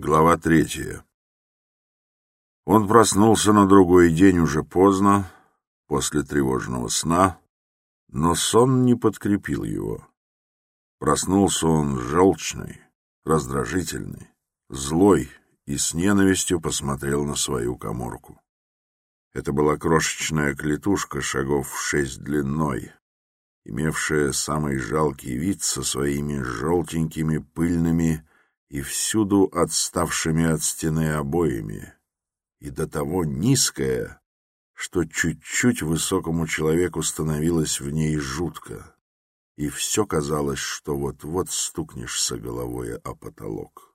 Глава третья. Он проснулся на другой день уже поздно, после тревожного сна, но сон не подкрепил его. Проснулся он желчный, раздражительный, злой и с ненавистью посмотрел на свою коморку. Это была крошечная клетушка шагов в шесть длиной, имевшая самый жалкий вид со своими желтенькими пыльными и всюду отставшими от стены обоями, и до того низкая, что чуть-чуть высокому человеку становилось в ней жутко, и все казалось, что вот-вот стукнешься головой о потолок.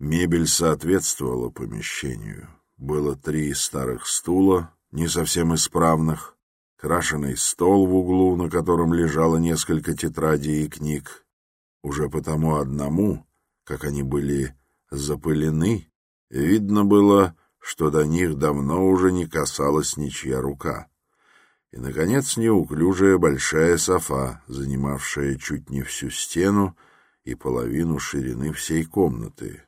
Мебель соответствовала помещению. Было три старых стула, не совсем исправных, крашеный стол в углу, на котором лежало несколько тетрадей и книг. Уже потому одному как они были запылены, видно было, что до них давно уже не касалась ничья рука. И, наконец, неуклюжая большая софа, занимавшая чуть не всю стену и половину ширины всей комнаты,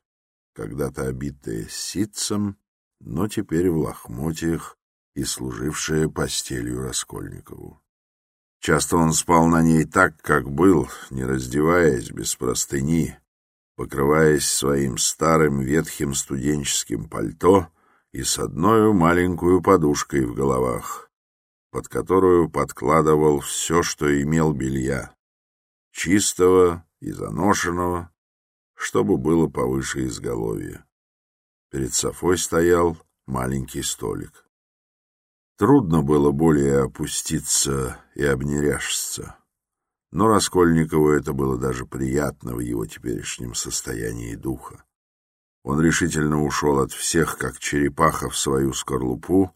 когда-то обитая ситцем, но теперь в лохмотьях и служившая постелью Раскольникову. Часто он спал на ней так, как был, не раздеваясь, без простыни, покрываясь своим старым ветхим студенческим пальто и с одной маленькую подушкой в головах, под которую подкладывал все, что имел белья, чистого и заношенного, чтобы было повыше изголовья. Перед Софой стоял маленький столик. Трудно было более опуститься и обнеряшиться но Раскольникову это было даже приятно в его теперешнем состоянии духа. Он решительно ушел от всех, как черепаха, в свою скорлупу,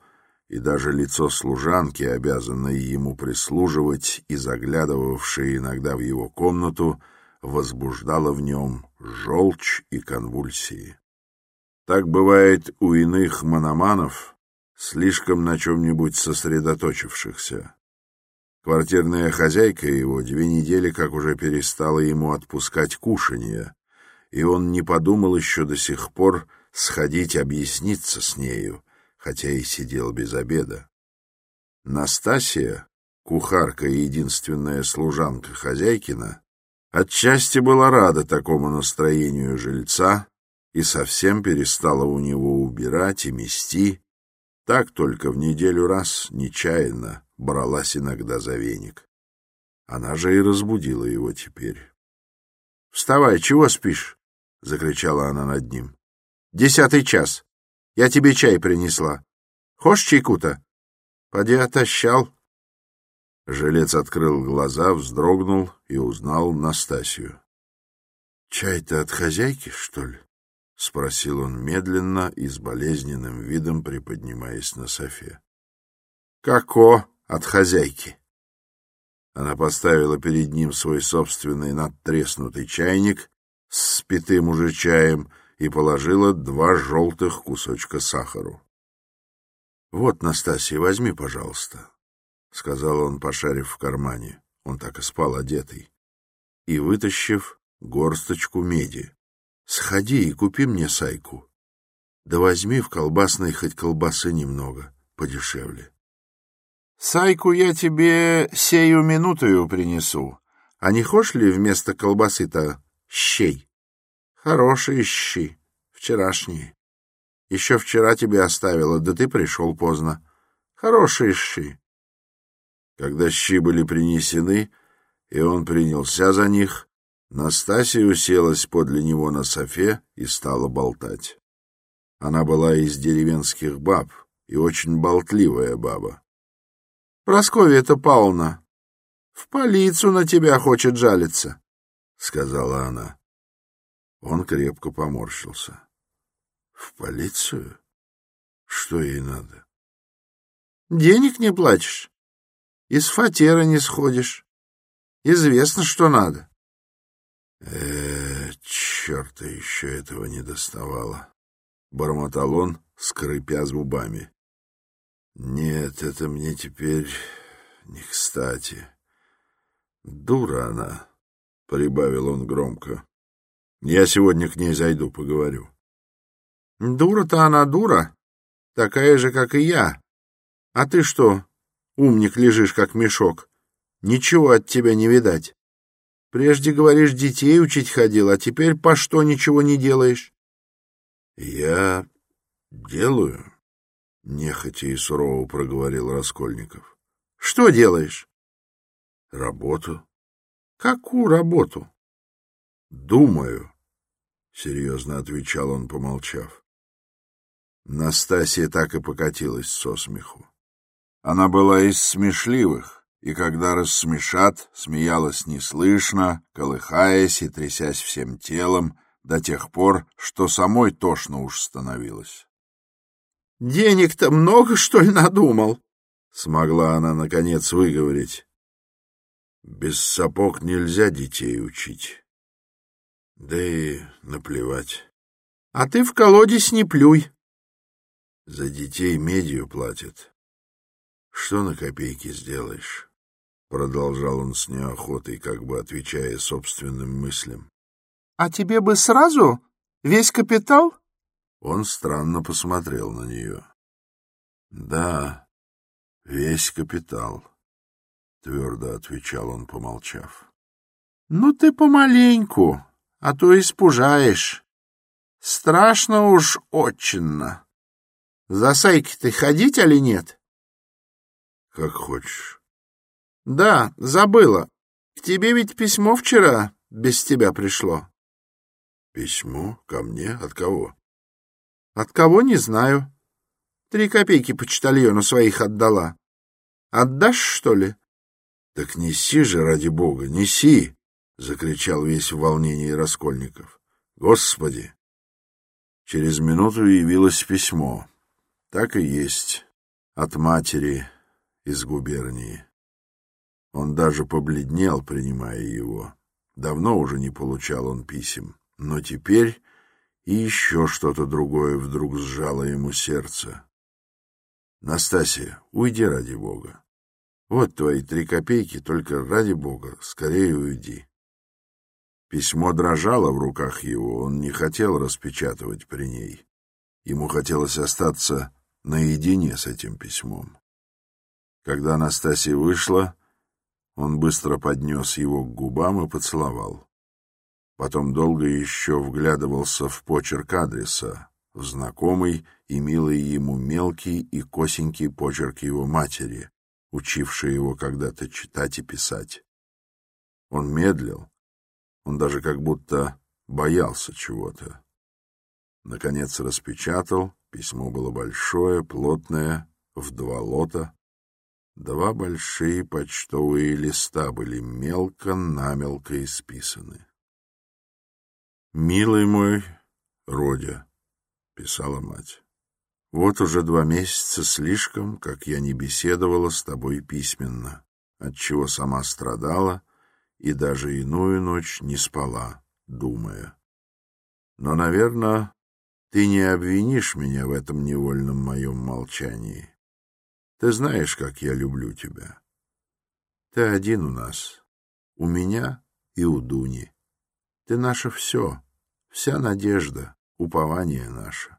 и даже лицо служанки, обязанной ему прислуживать и заглядывавшей иногда в его комнату, возбуждало в нем желчь и конвульсии. Так бывает у иных мономанов, слишком на чем-нибудь сосредоточившихся. Квартирная хозяйка его две недели как уже перестала ему отпускать кушанье, и он не подумал еще до сих пор сходить объясниться с нею, хотя и сидел без обеда. Настасья, кухарка и единственная служанка хозяйкина, отчасти была рада такому настроению жильца и совсем перестала у него убирать и мести, так только в неделю раз, нечаянно, бралась иногда за веник. Она же и разбудила его теперь. — Вставай, чего спишь? — закричала она над ним. — Десятый час. Я тебе чай принесла. Хочешь чайку-то? Поди отощал. Жилец открыл глаза, вздрогнул и узнал Настасью. — Чай-то от хозяйки, что ли? — спросил он медленно и с болезненным видом приподнимаясь на софе. — Како? От хозяйки. Она поставила перед ним свой собственный надтреснутый чайник с спитым уже чаем и положила два желтых кусочка сахару. — Вот, Настасья, возьми, пожалуйста, — сказал он, пошарив в кармане. Он так и спал одетый. И, вытащив горсточку меди, — сходи и купи мне сайку. Да возьми в колбасной хоть колбасы немного, подешевле. Сайку я тебе сею минутою принесу. А не хочешь ли вместо колбасы-то щей? Хорошие щи, вчерашние. Еще вчера тебе оставила, да ты пришел поздно. Хорошие щи. Когда щи были принесены, и он принялся за них, Настасья уселась подле него на софе и стала болтать. Она была из деревенских баб и очень болтливая баба. Прасковья-то Павловна в полицию на тебя хочет жалиться, — сказала она. Он крепко поморщился. — В полицию? Что ей надо? — Денег не платишь, из фатера не сходишь. Известно, что надо. Э, черта еще этого не доставало. Бормотал он, скрипя зубами. Нет, это мне теперь не кстати. Дура она, — прибавил он громко. Я сегодня к ней зайду, поговорю. Дура-то она дура, такая же, как и я. А ты что, умник, лежишь, как мешок? Ничего от тебя не видать. Прежде, говоришь, детей учить ходил, а теперь по что ничего не делаешь? Я делаю, нехотя и сурово проговорил Раскольников. Что делаешь? Работу. Какую работу? Думаю, серьезно отвечал он, помолчав. Настасья так и покатилась со смеху. Она была из смешливых, и когда рассмешат, смеялась неслышно, колыхаясь и трясясь всем телом, до тех пор, что самой тошно уж становилось. — Денег-то много, что ли, надумал? — смогла она, наконец, выговорить. — Без сапог нельзя детей учить. Да и наплевать. — А ты в колодец не плюй. — За детей медью платят. Что на копейки сделаешь? — продолжал он с неохотой, как бы отвечая собственным мыслям. — А тебе бы сразу весь капитал? Он странно посмотрел на нее. — Да, весь капитал, — твердо отвечал он, помолчав. — Ну ты помаленьку, а то испужаешь. Страшно уж отчинно. За сайки ты ходить или нет? — Как хочешь. — Да, забыла. К тебе ведь письмо вчера без тебя пришло. — Письмо? Ко мне? От кого? — От кого, не знаю. Три копейки почтальону своих отдала. Отдашь, что ли? — Так неси же, ради бога, неси! — закричал весь в волнении Раскольников. — Господи! Через минуту явилось письмо. Так и есть. От матери из губернии. Он даже побледнел, принимая его. Давно уже не получал он писем. Но теперь и еще что-то другое вдруг сжало ему сердце. «Настасья, уйди ради бога. Вот твои три копейки, только ради бога, скорее уйди». Письмо дрожало в руках его, он не хотел распечатывать при ней. Ему хотелось остаться наедине с этим письмом. Когда Анастасия вышла, он быстро поднес его к губам и поцеловал. Потом долго еще вглядывался в почерк адреса, в знакомый и милый ему мелкий и косенький почерк его матери, учивший его когда-то читать и писать. Он медлил, он даже как будто боялся чего-то. Наконец распечатал, письмо было большое, плотное, в два лота. Два большие почтовые листа были мелко-намелко исписаны. «Милый мой Родя», — писала мать, — «вот уже два месяца слишком, как я не беседовала с тобой письменно, отчего сама страдала и даже иную ночь не спала, думая. Но, наверное, ты не обвинишь меня в этом невольном моем молчании. Ты знаешь, как я люблю тебя. Ты один у нас, у меня и у Дуни. Ты наше все, вся надежда, упование наше.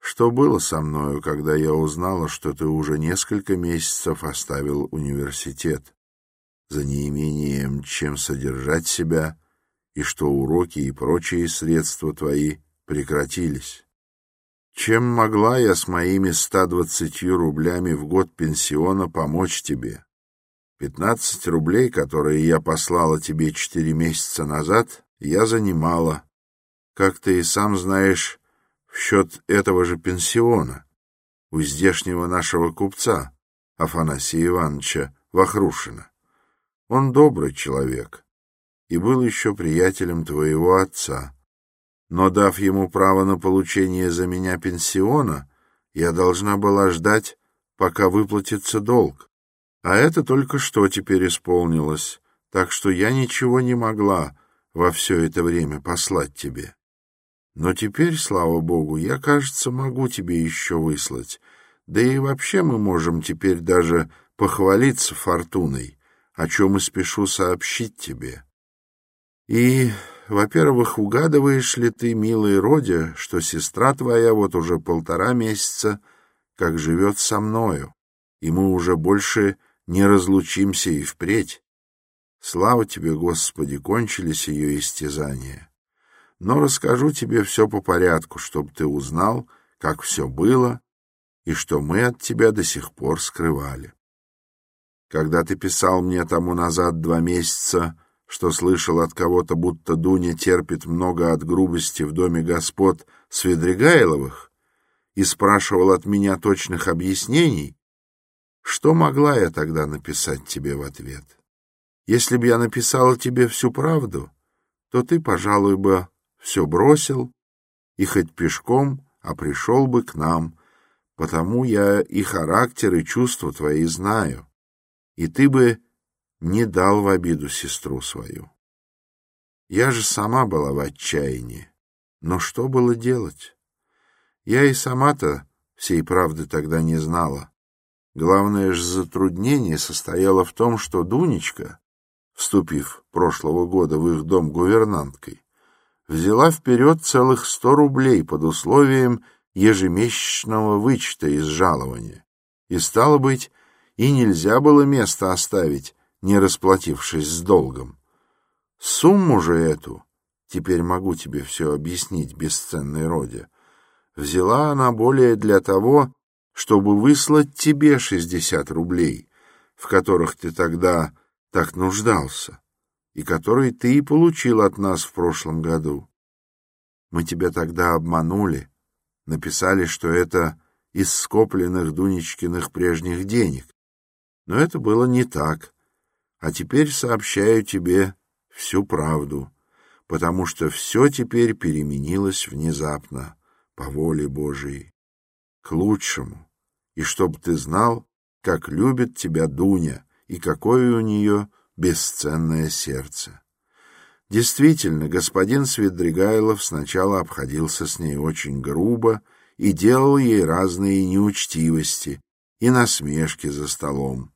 Что было со мною, когда я узнала, что ты уже несколько месяцев оставил университет, за неимением чем содержать себя, и что уроки и прочие средства твои прекратились. Чем могла я с моими ста двадцатью рублями в год пенсиона помочь тебе? Пятнадцать рублей, которые я послала тебе четыре месяца назад, я занимала, как ты и сам знаешь, в счет этого же пенсиона у здешнего нашего купца Афанасия Ивановича Вахрушина. Он добрый человек и был еще приятелем твоего отца. Но, дав ему право на получение за меня пенсиона, я должна была ждать, пока выплатится долг. А это только что теперь исполнилось, так что я ничего не могла во все это время послать тебе. Но теперь, слава богу, я, кажется, могу тебе еще выслать. Да и вообще мы можем теперь даже похвалиться фортуной, о чем и спешу сообщить тебе. И во-первых, угадываешь ли ты, милый Родя, что сестра твоя вот уже полтора месяца как живет со мною, и мы уже больше не разлучимся и впредь. Слава тебе, Господи, кончились ее истязания. Но расскажу тебе все по порядку, чтобы ты узнал, как все было и что мы от тебя до сих пор скрывали. Когда ты писал мне тому назад два месяца, что слышал от кого-то, будто Дуня терпит много от грубости в доме господ Свидригайловых, и спрашивал от меня точных объяснений, что могла я тогда написать тебе в ответ? Если бы я написала тебе всю правду, то ты, пожалуй, бы все бросил и хоть пешком, а пришел бы к нам, потому я и характер, и чувства твои знаю, и ты бы не дал в обиду сестру свою. Я же сама была в отчаянии, но что было делать? Я и сама-то всей правды тогда не знала. Главное же затруднение состояло в том, что Дунечка, вступив прошлого года в их дом гувернанткой, взяла вперед целых сто рублей под условием ежемесячного вычета из жалования. И, стало быть, и нельзя было место оставить, не расплатившись с долгом. Сумму же эту, теперь могу тебе все объяснить, бесценной роде, взяла она более для того, чтобы выслать тебе шестьдесят рублей, в которых ты тогда так нуждался, и которые ты и получил от нас в прошлом году. Мы тебя тогда обманули, написали, что это из скопленных Дунечкиных прежних денег. Но это было не так. А теперь сообщаю тебе всю правду, потому что все теперь переменилось внезапно, по воле Божией, к лучшему и чтоб ты знал, как любит тебя Дуня и какое у нее бесценное сердце. Действительно, господин Свидригайлов сначала обходился с ней очень грубо и делал ей разные неучтивости и насмешки за столом.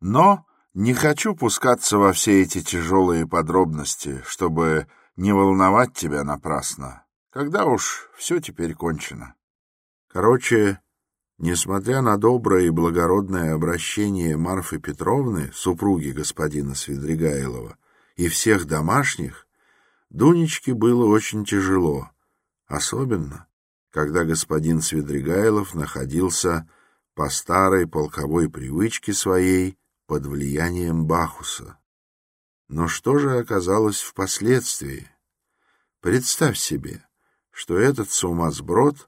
Но не хочу пускаться во все эти тяжелые подробности, чтобы не волновать тебя напрасно, когда уж все теперь кончено. Короче, Несмотря на доброе и благородное обращение Марфы Петровны, супруги господина Свидригайлова, и всех домашних, Дунечке было очень тяжело, особенно, когда господин Свидригайлов находился по старой полковой привычке своей под влиянием Бахуса. Но что же оказалось впоследствии? Представь себе, что этот сумасброд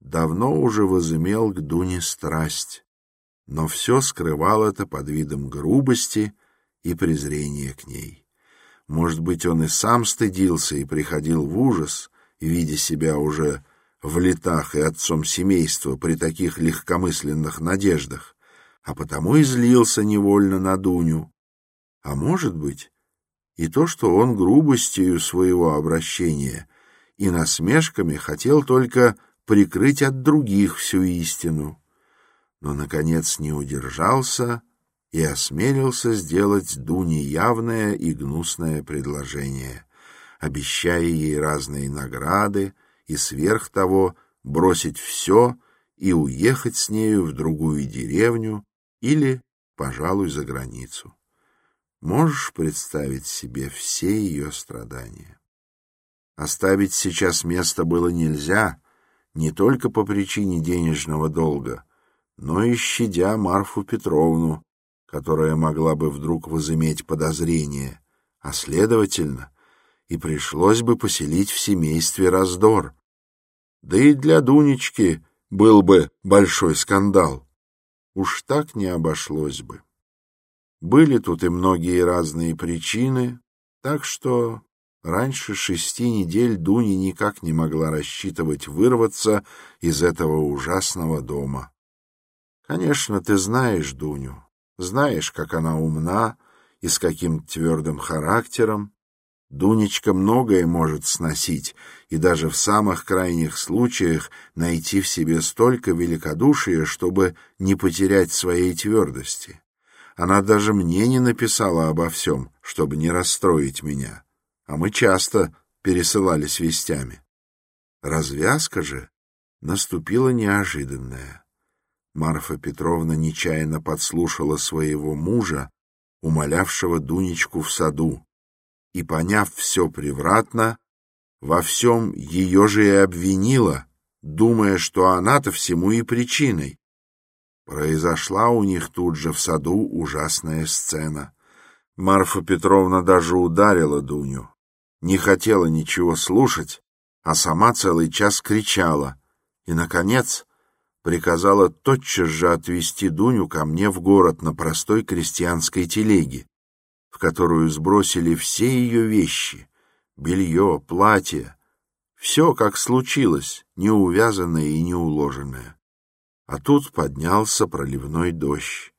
давно уже возымел к Дуне страсть, но все скрывал это под видом грубости и презрения к ней. Может быть, он и сам стыдился и приходил в ужас, видя себя уже в летах и отцом семейства при таких легкомысленных надеждах, а потому и злился невольно на Дуню. А может быть, и то, что он грубостью своего обращения и насмешками хотел только прикрыть от других всю истину, но, наконец, не удержался и осмелился сделать Дуне явное и гнусное предложение, обещая ей разные награды и сверх того бросить все и уехать с нею в другую деревню или, пожалуй, за границу. Можешь представить себе все ее страдания? Оставить сейчас место было нельзя — не только по причине денежного долга, но и щадя Марфу Петровну, которая могла бы вдруг возыметь подозрение, а, следовательно, и пришлось бы поселить в семействе раздор. Да и для Дунечки был бы большой скандал. Уж так не обошлось бы. Были тут и многие разные причины, так что Раньше шести недель Дуня никак не могла рассчитывать вырваться из этого ужасного дома. Конечно, ты знаешь Дуню, знаешь, как она умна и с каким твердым характером. Дунечка многое может сносить и даже в самых крайних случаях найти в себе столько великодушия, чтобы не потерять своей твердости. Она даже мне не написала обо всем, чтобы не расстроить меня а мы часто пересылались вестями. Развязка же наступила неожиданная. Марфа Петровна нечаянно подслушала своего мужа, умолявшего Дунечку в саду, и, поняв все превратно, во всем ее же и обвинила, думая, что она-то всему и причиной. Произошла у них тут же в саду ужасная сцена. Марфа Петровна даже ударила Дуню, не хотела ничего слушать, а сама целый час кричала и, наконец, приказала тотчас же отвезти Дуню ко мне в город на простой крестьянской телеге, в которую сбросили все ее вещи — белье, платье, все, как случилось, неувязанное и неуложенное. А тут поднялся проливной дождь,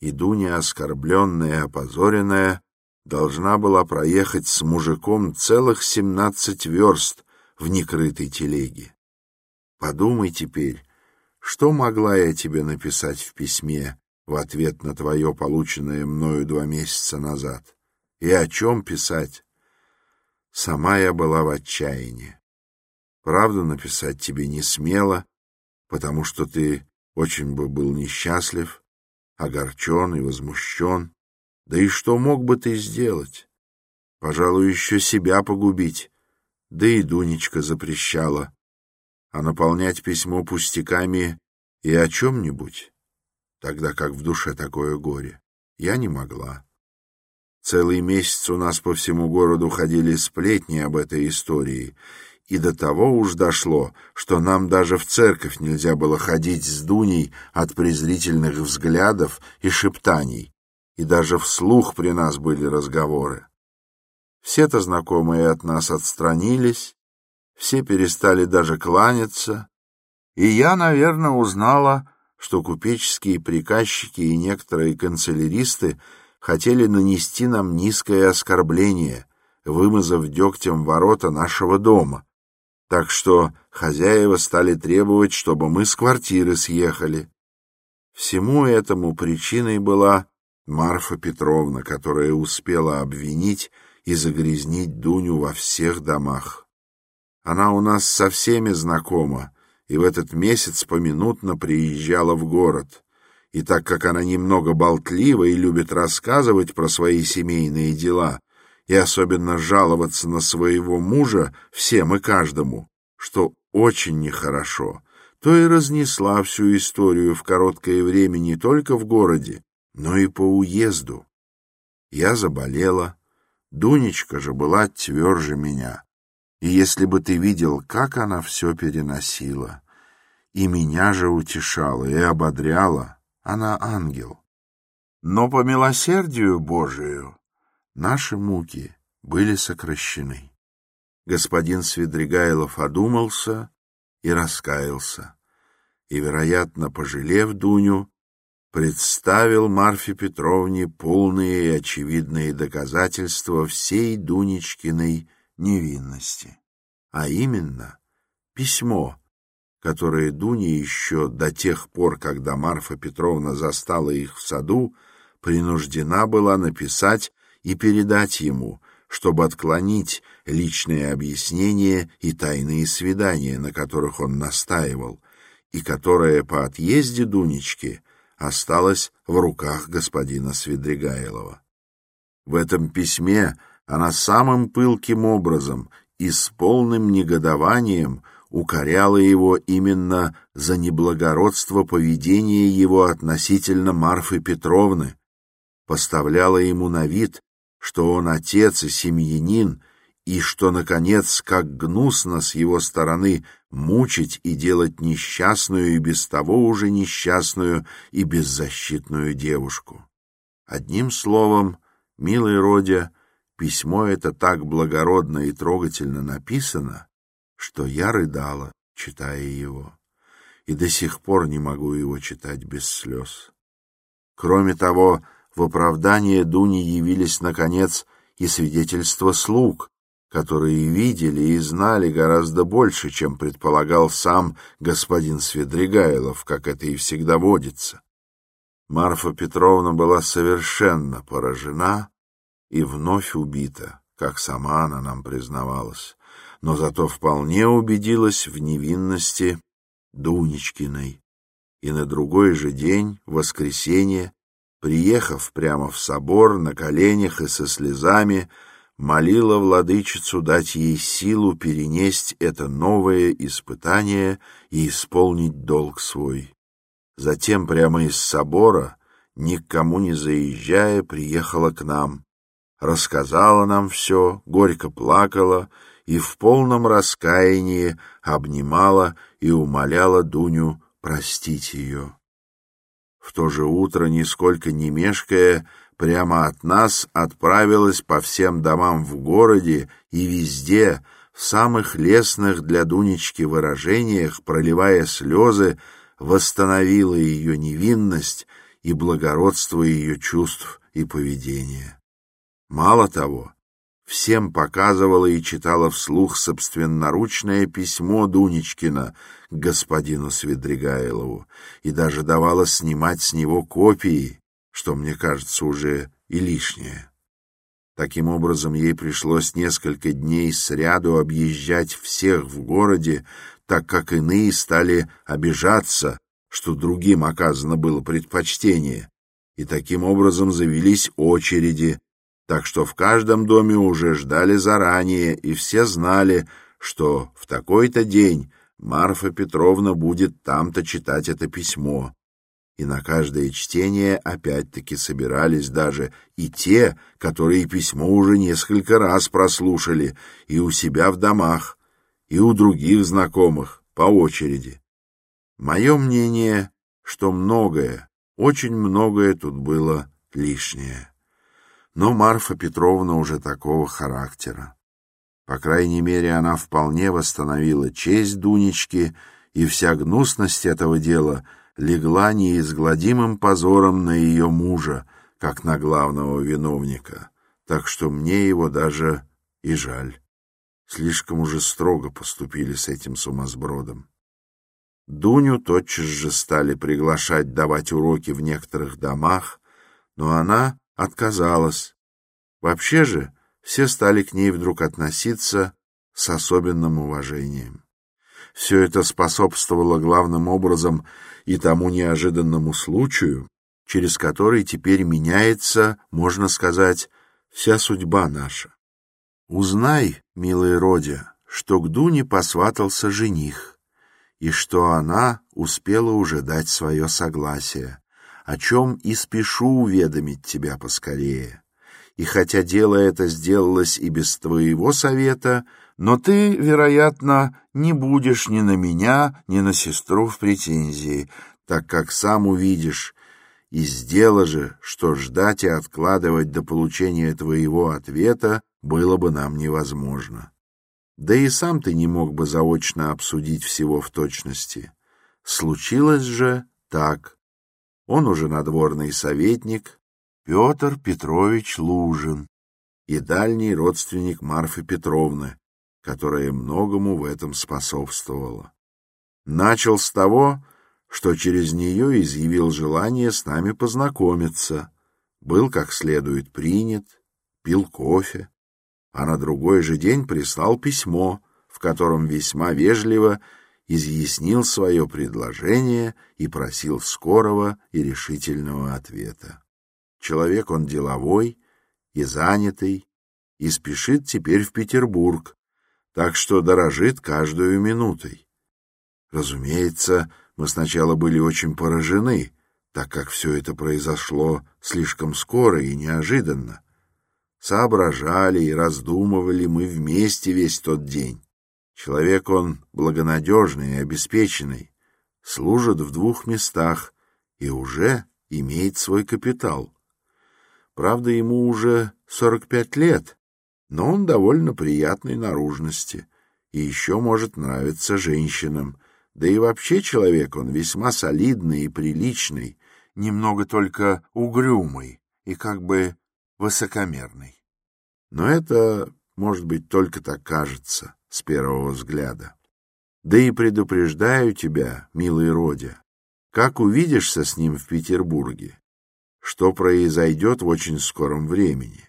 и Дуня, оскорбленная и опозоренная, должна была проехать с мужиком целых семнадцать верст в некрытой телеге. Подумай теперь, что могла я тебе написать в письме в ответ на твое полученное мною два месяца назад? И о чем писать? Сама я была в отчаянии. Правду написать тебе не смело, потому что ты очень бы был несчастлив, огорчен и возмущен. Да и что мог бы ты сделать? Пожалуй, еще себя погубить. Да и Дунечка запрещала а наполнять письмо пустяками и о чем-нибудь, тогда как в душе такое горе, я не могла. Целый месяц у нас по всему городу ходили сплетни об этой истории, и до того уж дошло, что нам даже в церковь нельзя было ходить с Дуней от презрительных взглядов и шептаний, и даже вслух при нас были разговоры. Все-то знакомые от нас отстранились, все перестали даже кланяться, и я, наверное, узнала, что купеческие приказчики и некоторые канцеляристы хотели нанести нам низкое оскорбление, вымазав дегтем ворота нашего дома. Так что хозяева стали требовать, чтобы мы с квартиры съехали. Всему этому причиной была Марфа Петровна, которая успела обвинить и загрязнить Дуню во всех домах. Она у нас со всеми знакома, и в этот месяц поминутно приезжала в город. И так как она немного болтлива и любит рассказывать про свои семейные дела, и особенно жаловаться на своего мужа всем и каждому, что очень нехорошо, то и разнесла всю историю в короткое время не только в городе, но и по уезду. Я заболела, Дунечка же была тверже меня. И если бы ты видел, как она все переносила, и меня же утешала и ободряла, она ангел. Но по милосердию Божию наши муки были сокращены. Господин Свидригайлов одумался и раскаялся, и, вероятно, пожалев Дуню, представил Марфе Петровне полные и очевидные доказательства всей Дунечкиной невинности, а именно письмо, которое Дуня еще до тех пор, когда Марфа Петровна застала их в саду, принуждена была написать и передать ему, чтобы отклонить личные объяснения и тайные свидания, на которых он настаивал, и которое по отъезде Дунечки осталось в руках господина Свидригайлова. В этом письме она самым пылким образом и с полным негодованием укоряла его именно за неблагородство поведения его относительно Марфы Петровны, поставляла ему на вид, что он отец и семьянин, и что, наконец, как гнусно с его стороны мучить и делать несчастную и без того уже несчастную и беззащитную девушку. Одним словом, милый Родя, Письмо это так благородно и трогательно написано, что я рыдала, читая его, и до сих пор не могу его читать без слез. Кроме того, в оправдание Дуни явились, наконец, и свидетельства слуг, которые видели и знали гораздо больше, чем предполагал сам господин Свидригайлов, как это и всегда водится. Марфа Петровна была совершенно поражена и вновь убита. как сама она нам признавалась, но зато вполне убедилась в невинности Дунечкиной. И на другой же день, воскресенье, приехав прямо в собор на коленях и со слезами, молила владычицу дать ей силу перенесть это новое испытание и исполнить долг свой. Затем прямо из собора, ни к кому не заезжая, приехала к нам, рассказала нам все, горько плакала и в полном раскаянии обнимала и умоляла Дуню простить ее. В то же утро, нисколько не мешкая, прямо от нас отправилась по всем домам в городе и везде, в самых лестных для Дунечки выражениях, проливая слезы, восстановила ее невинность и благородство ее чувств и поведения. Мало того, всем показывала и читала вслух собственноручное письмо Дунечкина к господину Свидригайлову и даже давала снимать с него копии, что, мне кажется, уже и лишнее. Таким образом, ей пришлось несколько дней сряду объезжать всех в городе, так как иные стали обижаться, что другим оказано было предпочтение, и таким образом завелись очереди, так что в каждом доме уже ждали заранее, и все знали, что в такой-то день Марфа Петровна будет там-то читать это письмо и на каждое чтение опять-таки собирались даже и те, которые письмо уже несколько раз прослушали и у себя в домах, и у других знакомых, по очереди. Мое мнение, что многое, очень многое тут было лишнее. Но Марфа Петровна уже такого характера. По крайней мере, она вполне восстановила честь Дунечки, и вся гнусность этого дела — легла неизгладимым позором на ее мужа, как на главного виновника, так что мне его даже и жаль. Слишком уже строго поступили с этим сумасбродом. Дуню тотчас же стали приглашать давать уроки в некоторых домах, но она отказалась. Вообще же все стали к ней вдруг относиться с особенным уважением. Все это способствовало главным образом и тому неожиданному случаю, через который теперь меняется, можно сказать, вся судьба наша. Узнай, милый Родя, что к Дуне посватался жених, и что она успела уже дать свое согласие, о чем и спешу уведомить тебя поскорее. И хотя дело это сделалось и без твоего совета, но ты, вероятно, не будешь ни на меня, ни на сестру в претензии, так как сам увидишь, и сдела же, что ждать и откладывать до получения твоего ответа было бы нам невозможно. Да и сам ты не мог бы заочно обсудить всего в точности. Случилось же так. Он уже надворный советник, Петр Петрович Лужин, и дальний родственник Марфы Петровны, которая многому в этом способствовала. Начал с того, что через нее изъявил желание с нами познакомиться, был как следует принят, пил кофе, а на другой же день прислал письмо, в котором весьма вежливо изъяснил свое предложение и просил скорого и решительного ответа. Человек он деловой и занятый, и спешит теперь в Петербург, так что дорожит каждую минутой. Разумеется, мы сначала были очень поражены, так как все это произошло слишком скоро и неожиданно. Соображали и раздумывали мы вместе весь тот день. Человек он благонадежный и обеспеченный, служит в двух местах и уже имеет свой капитал. Правда, ему уже сорок пять лет, но он довольно приятной наружности и еще может нравиться женщинам. Да и вообще человек он весьма солидный и приличный, немного только угрюмый и как бы высокомерный. Но это, может быть, только так кажется с первого взгляда. Да и предупреждаю тебя, милый Родя, как увидишься с ним в Петербурге, что произойдет в очень скором времени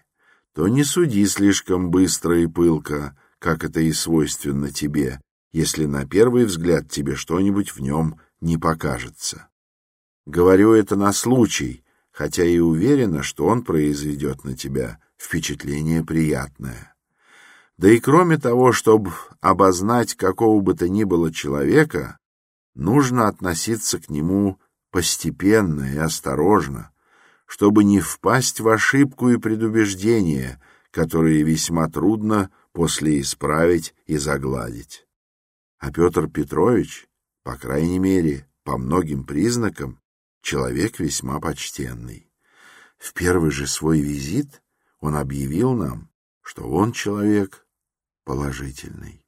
то не суди слишком быстро и пылко, как это и свойственно тебе, если на первый взгляд тебе что-нибудь в нем не покажется. Говорю это на случай, хотя и уверена, что он произведет на тебя впечатление приятное. Да и кроме того, чтобы обознать какого бы то ни было человека, нужно относиться к нему постепенно и осторожно, чтобы не впасть в ошибку и предубеждение, которые весьма трудно после исправить и загладить. А Петр Петрович, по крайней мере, по многим признакам, человек весьма почтенный. В первый же свой визит он объявил нам, что он человек положительный,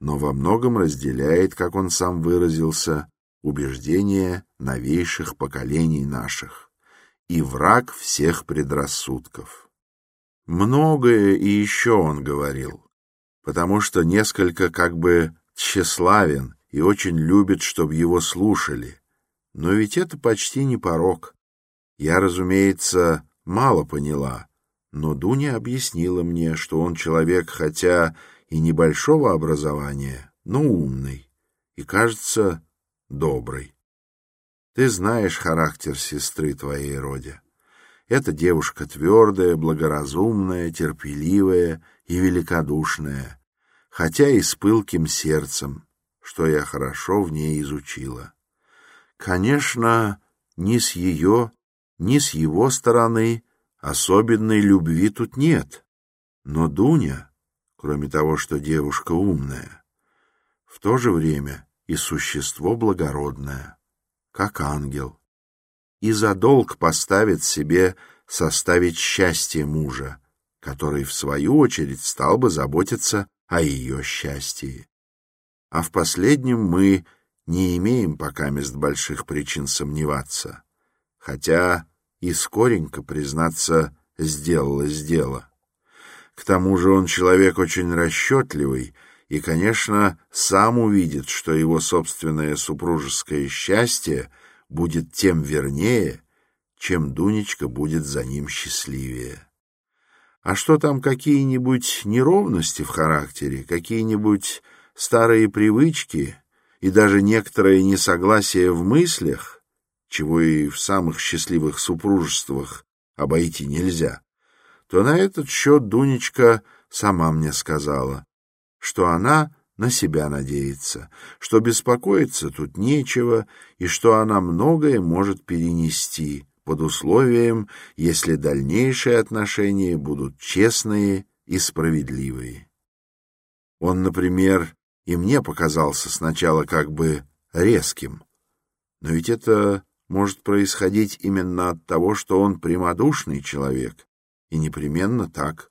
но во многом разделяет, как он сам выразился, убеждения новейших поколений наших и враг всех предрассудков. Многое и еще он говорил, потому что несколько как бы тщеславен и очень любит, чтобы его слушали. Но ведь это почти не порог. Я, разумеется, мало поняла, но Дуня объяснила мне, что он человек, хотя и небольшого образования, но умный и, кажется, добрый. Ты знаешь характер сестры твоей Родя. Эта девушка твердая, благоразумная, терпеливая и великодушная, хотя и с пылким сердцем, что я хорошо в ней изучила. Конечно, ни с ее, ни с его стороны особенной любви тут нет, но Дуня, кроме того, что девушка умная, в то же время и существо благородное, как ангел и за долг поставит себе составить счастье мужа, который, в свою очередь, стал бы заботиться о ее счастье. А в последнем мы не имеем пока мест больших причин сомневаться, хотя и скоренько, признаться, сделалось дело. К тому же он человек очень расчетливый и, конечно, сам увидит, что его собственное супружеское счастье — будет тем вернее, чем Дунечка будет за ним счастливее. А что там какие-нибудь неровности в характере, какие-нибудь старые привычки и даже некоторое несогласие в мыслях, чего и в самых счастливых супружествах обойти нельзя, то на этот счет Дунечка сама мне сказала, что она на себя надеется, что беспокоиться тут нечего и что она многое может перенести под условием, если дальнейшие отношения будут честные и справедливые. Он, например, и мне показался сначала как бы резким, но ведь это может происходить именно от того, что он прямодушный человек, и непременно так.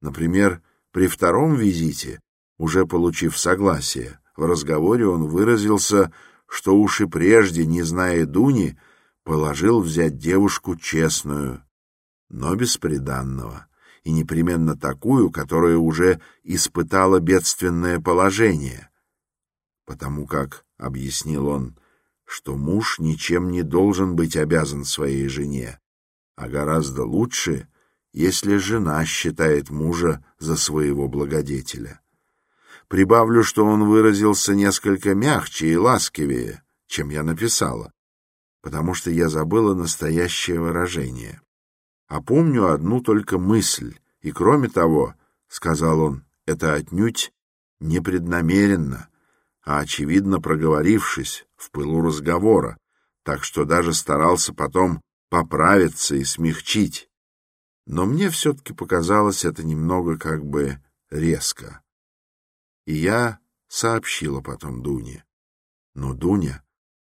Например, при втором визите уже получив согласие, в разговоре он выразился, что уж и прежде, не зная Дуни, положил взять девушку честную, но бесприданного, и непременно такую, которая уже испытала бедственное положение, потому как, — объяснил он, — что муж ничем не должен быть обязан своей жене, а гораздо лучше, если жена считает мужа за своего благодетеля. Прибавлю, что он выразился несколько мягче и ласковее, чем я написала, потому что я забыла настоящее выражение. А помню одну только мысль, и кроме того, — сказал он, — это отнюдь непреднамеренно, а очевидно проговорившись в пылу разговора, так что даже старался потом поправиться и смягчить. Но мне все-таки показалось это немного как бы резко и я сообщила потом Дуне. Но Дуня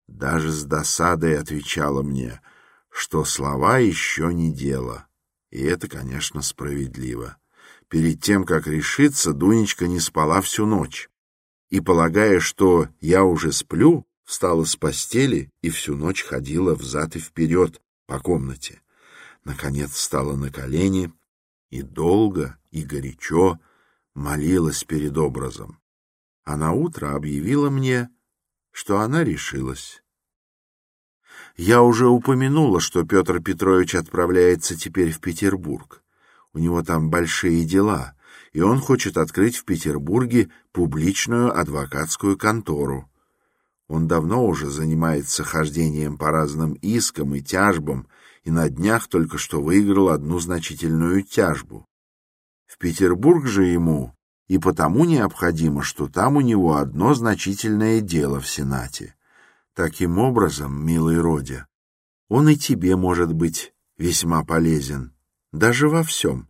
даже с досадой отвечала мне, что слова еще не дело, и это, конечно, справедливо. Перед тем, как решиться, Дунечка не спала всю ночь, и, полагая, что я уже сплю, встала с постели и всю ночь ходила взад и вперед по комнате. Наконец встала на колени и долго и горячо молилась перед образом, а на утро объявила мне, что она решилась. Я уже упомянула, что Петр Петрович отправляется теперь в Петербург. У него там большие дела, и он хочет открыть в Петербурге публичную адвокатскую контору. Он давно уже занимается хождением по разным искам и тяжбам, и на днях только что выиграл одну значительную тяжбу. В Петербург же ему и потому необходимо, что там у него одно значительное дело в Сенате. Таким образом, милый Родя, он и тебе может быть весьма полезен, даже во всем.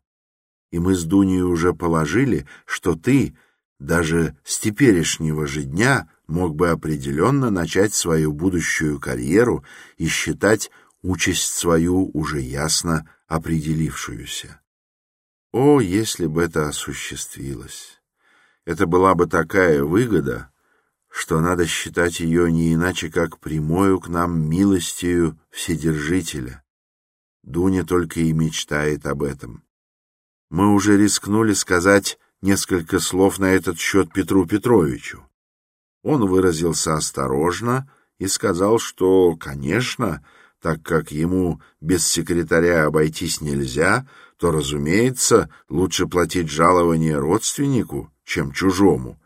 И мы с Дуней уже положили, что ты, даже с теперешнего же дня, мог бы определенно начать свою будущую карьеру и считать участь свою уже ясно определившуюся. О, если бы это осуществилось! Это была бы такая выгода, что надо считать ее не иначе, как прямою к нам милостью Вседержителя. Дуня только и мечтает об этом. Мы уже рискнули сказать несколько слов на этот счет Петру Петровичу. Он выразился осторожно и сказал, что, конечно, так как ему без секретаря обойтись нельзя, то, разумеется, лучше платить жалование родственнику, чем чужому,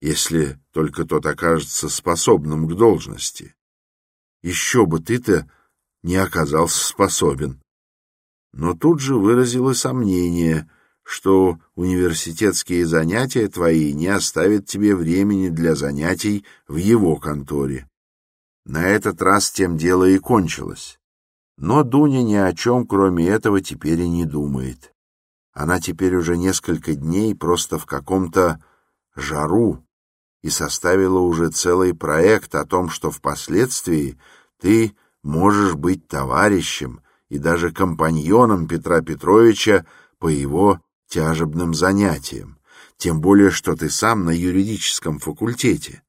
если только тот окажется способным к должности. Еще бы ты-то не оказался способен. Но тут же выразило сомнение, что университетские занятия твои не оставят тебе времени для занятий в его конторе. На этот раз тем дело и кончилось. Но Дуня ни о чем, кроме этого, теперь и не думает. Она теперь уже несколько дней просто в каком-то жару и составила уже целый проект о том, что впоследствии ты можешь быть товарищем и даже компаньоном Петра Петровича по его тяжебным занятиям, тем более, что ты сам на юридическом факультете.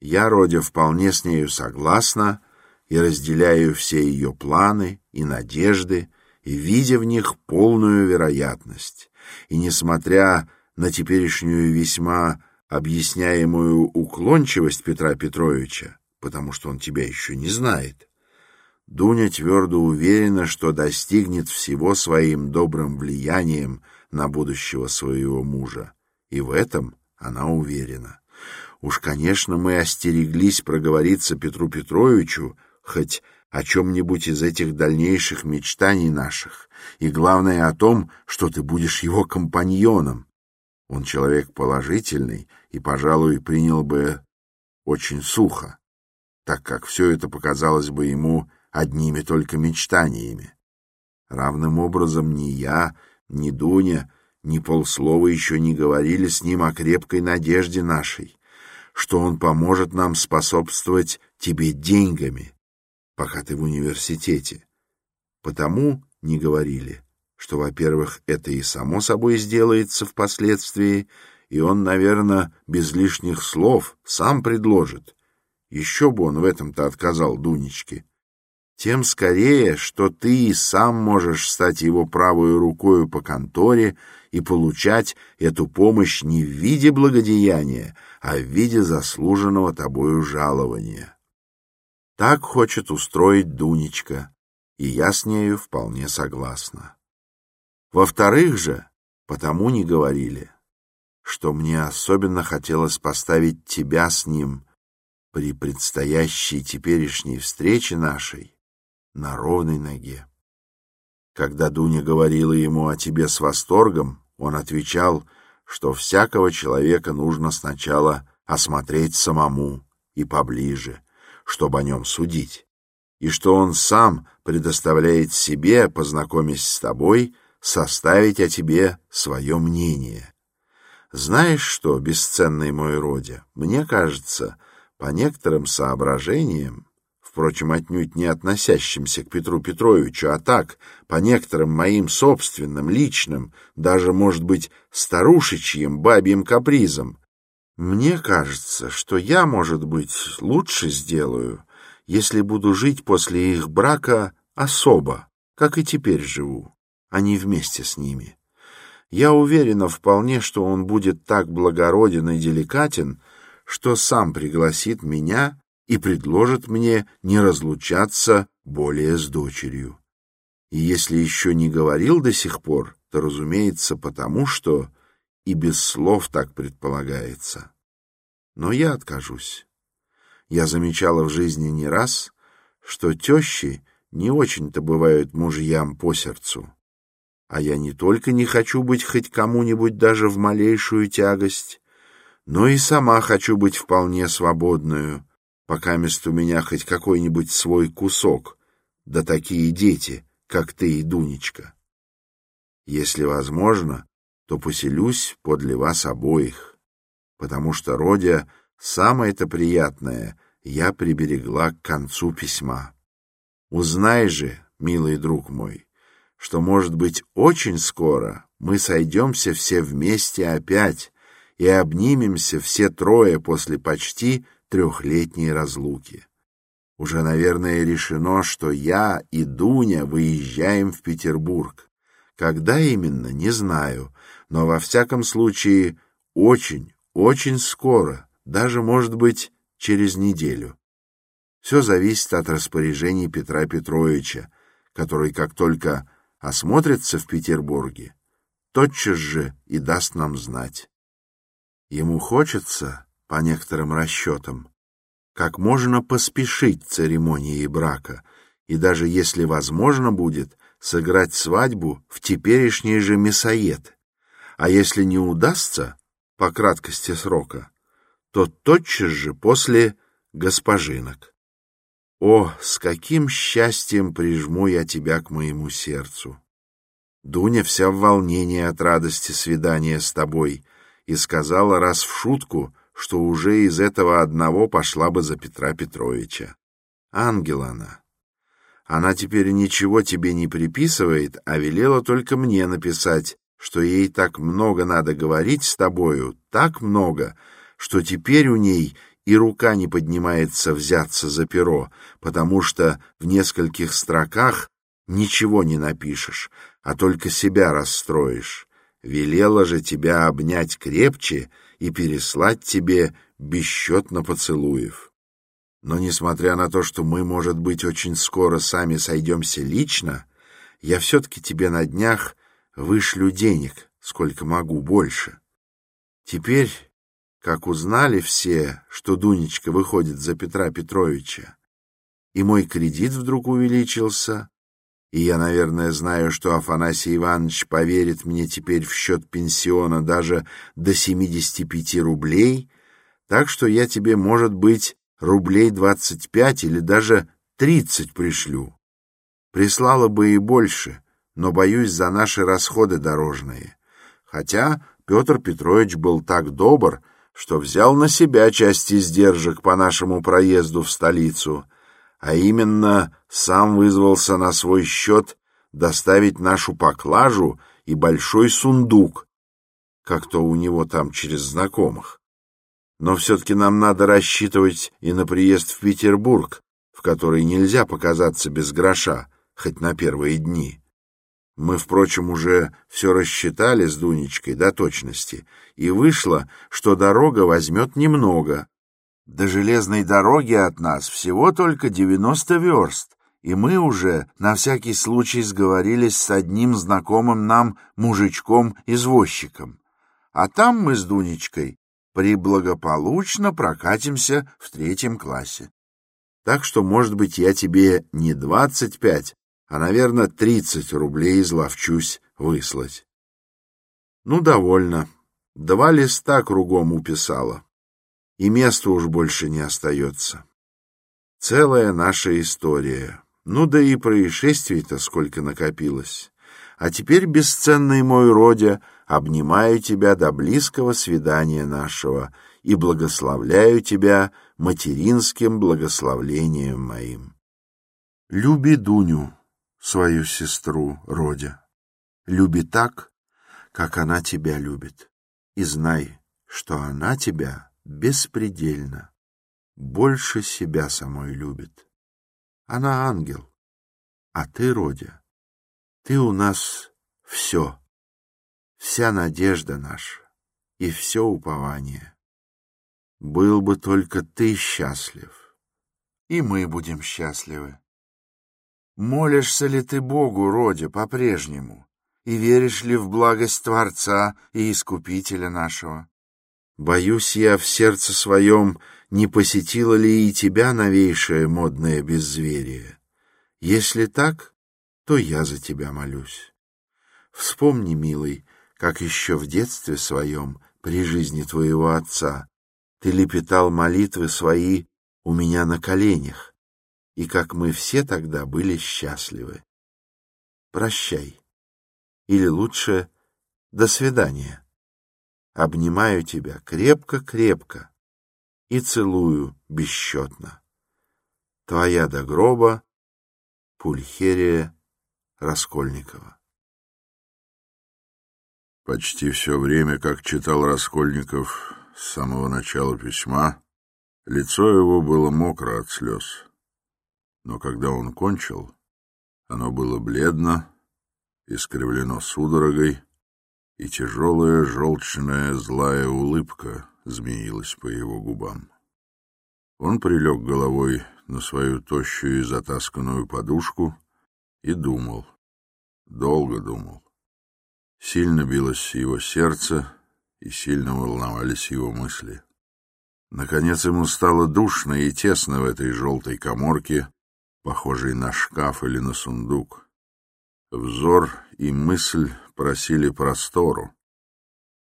Я, Родя, вполне с нею согласна и разделяю все ее планы и надежды, и видя в них полную вероятность. И несмотря на теперешнюю весьма объясняемую уклончивость Петра Петровича, потому что он тебя еще не знает, Дуня твердо уверена, что достигнет всего своим добрым влиянием на будущего своего мужа, и в этом она уверена. Уж, конечно, мы остереглись проговориться Петру Петровичу, хоть о чем-нибудь из этих дальнейших мечтаний наших, и главное о том, что ты будешь его компаньоном, он человек положительный и, пожалуй, принял бы очень сухо, так как все это показалось бы ему одними только мечтаниями. Равным образом ни я, ни Дуня, ни полслова еще не говорили с ним о крепкой надежде нашей, что он поможет нам способствовать тебе деньгами, пока ты в университете. Потому не говорили что, во-первых, это и само собой сделается впоследствии, и он, наверное, без лишних слов сам предложит. Еще бы он в этом-то отказал Дунечке. Тем скорее, что ты и сам можешь стать его правой рукою по конторе и получать эту помощь не в виде благодеяния, а в виде заслуженного тобою жалования. Так хочет устроить Дунечка, и я с нею вполне согласна. Во-вторых же, потому не говорили, что мне особенно хотелось поставить тебя с ним при предстоящей теперешней встрече нашей на ровной ноге. Когда Дуня говорила ему о тебе с восторгом, он отвечал, что всякого человека нужно сначала осмотреть самому и поближе, чтобы о нем судить, и что он сам предоставляет себе, познакомясь с тобой, составить о тебе свое мнение. Знаешь что, бесценный мой Родя, мне кажется, по некоторым соображениям, впрочем, отнюдь не относящимся к Петру Петровичу, а так, по некоторым моим собственным, личным, даже, может быть, старушечьим бабьим капризам, мне кажется, что я, может быть, лучше сделаю, если буду жить после их брака особо, как и теперь живу а не вместе с ними. Я уверена вполне, что он будет так благороден и деликатен, что сам пригласит меня и предложит мне не разлучаться более с дочерью. И если еще не говорил до сих пор, да, разумеется, потому что и без слов так предполагается. Но я откажусь. Я замечала в жизни не раз, что тещи не очень-то бывают мужьям по сердцу. А я не только не хочу быть хоть кому-нибудь даже в малейшую тягость, но и сама хочу быть вполне свободную, пока мест у меня хоть какой-нибудь свой кусок, да такие дети, как ты и Дунечка. Если возможно, то поселюсь подле вас обоих, потому что, Родя, самое-то приятное я приберегла к концу письма. Узнай же, милый друг мой, что, может быть, очень скоро мы сойдемся все вместе опять и обнимемся все трое после почти трехлетней разлуки. Уже, наверное, решено, что я и Дуня выезжаем в Петербург. Когда именно, не знаю, но во всяком случае очень, очень скоро, даже, может быть, через неделю. Все зависит от распоряжений Петра Петровича, который, как только осмотрится в Петербурге, тотчас же и даст нам знать. Ему хочется, по некоторым расчетам, как можно поспешить церемонии брака, и даже если возможно будет, сыграть свадьбу в теперешний же мясоед. А если не удастся, по краткости срока, то тотчас же после госпожинок. О, с каким счастьем прижму я тебя к моему сердцу! Дуня вся в волнении от радости свидания с тобой и сказала раз в шутку, что уже из этого одного пошла бы за Петра Петровича. Ангел она. Она теперь ничего тебе не приписывает, а велела только мне написать, что ей так много надо говорить с тобою, так много, что теперь у ней и рука не поднимается взяться за перо, потому что в нескольких строках ничего не напишешь, а только себя расстроишь. Велела же тебя обнять крепче и переслать тебе бесчетно поцелуев. Но, несмотря на то, что мы, может быть, очень скоро сами сойдемся лично, я все-таки тебе на днях вышлю денег, сколько могу, больше. Теперь, как узнали все, что Дунечка выходит за Петра Петровича, и мой кредит вдруг увеличился, и я, наверное, знаю, что Афанасий Иванович поверит мне теперь в счет пенсиона даже до 75 рублей, так что я тебе, может быть, рублей 25 или даже 30 пришлю. Прислала бы и больше, но боюсь за наши расходы дорожные. Хотя Петр Петрович был так добр, что взял на себя часть издержек по нашему проезду в столицу — а именно сам вызвался на свой счет доставить нашу поклажу и большой сундук, как то у него там через знакомых. Но все-таки нам надо рассчитывать и на приезд в Петербург, в который нельзя показаться без гроша, хоть на первые дни. Мы, впрочем, уже все рассчитали с Дунечкой до точности, и вышло, что дорога возьмет немного, до железной дороги от нас всего только девяносто верст, и мы уже на всякий случай сговорились с одним знакомым нам мужичком-извозчиком. А там мы с Дунечкой приблагополучно прокатимся в третьем классе. Так что, может быть, я тебе не двадцать пять, а, наверное, тридцать рублей изловчусь выслать. Ну, довольно. Два листа кругом уписала и места уж больше не остается. Целая наша история. Ну да и происшествий-то сколько накопилось. А теперь, бесценный мой Родя, обнимаю тебя до близкого свидания нашего и благословляю тебя материнским благословлением моим. Люби Дуню, свою сестру Родя. Люби так, как она тебя любит, и знай, что она тебя беспредельно, больше себя самой любит. Она ангел, а ты, Родя, ты у нас все, вся надежда наша и все упование. Был бы только ты счастлив, и мы будем счастливы. Молишься ли ты Богу, Родя, по-прежнему, и веришь ли в благость Творца и Искупителя нашего? Боюсь я в сердце своем, не посетило ли и тебя новейшее модное беззверие. Если так, то я за тебя молюсь. Вспомни, милый, как еще в детстве своем, при жизни твоего отца, ты лепетал молитвы свои у меня на коленях, и как мы все тогда были счастливы. Прощай. Или лучше «до свидания». Обнимаю тебя крепко-крепко и целую бесчетно. Твоя до гроба Пульхерия Раскольникова. Почти все время, как читал Раскольников с самого начала письма, лицо его было мокро от слез. Но когда он кончил, оно было бледно, искривлено судорогой, и тяжелая желчная злая улыбка змеилась по его губам. Он прилег головой на свою тощую и затасканную подушку и думал, долго думал. Сильно билось его сердце, и сильно волновались его мысли. Наконец ему стало душно и тесно в этой желтой коморке, похожей на шкаф или на сундук. Взор и мысль просили простору.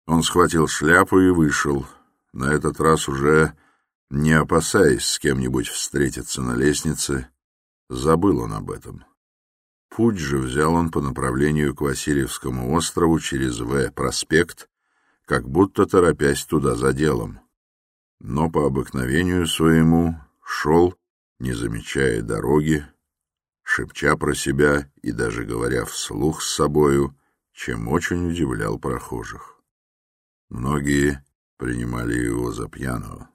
Он схватил шляпу и вышел, на этот раз уже не опасаясь с кем-нибудь встретиться на лестнице, забыл он об этом. Путь же взял он по направлению к Васильевскому острову через В-проспект, как будто торопясь туда за делом. Но по обыкновению своему шел, не замечая дороги, шепча про себя и даже говоря вслух с собою, чем очень удивлял прохожих. Многие принимали его за пьяного.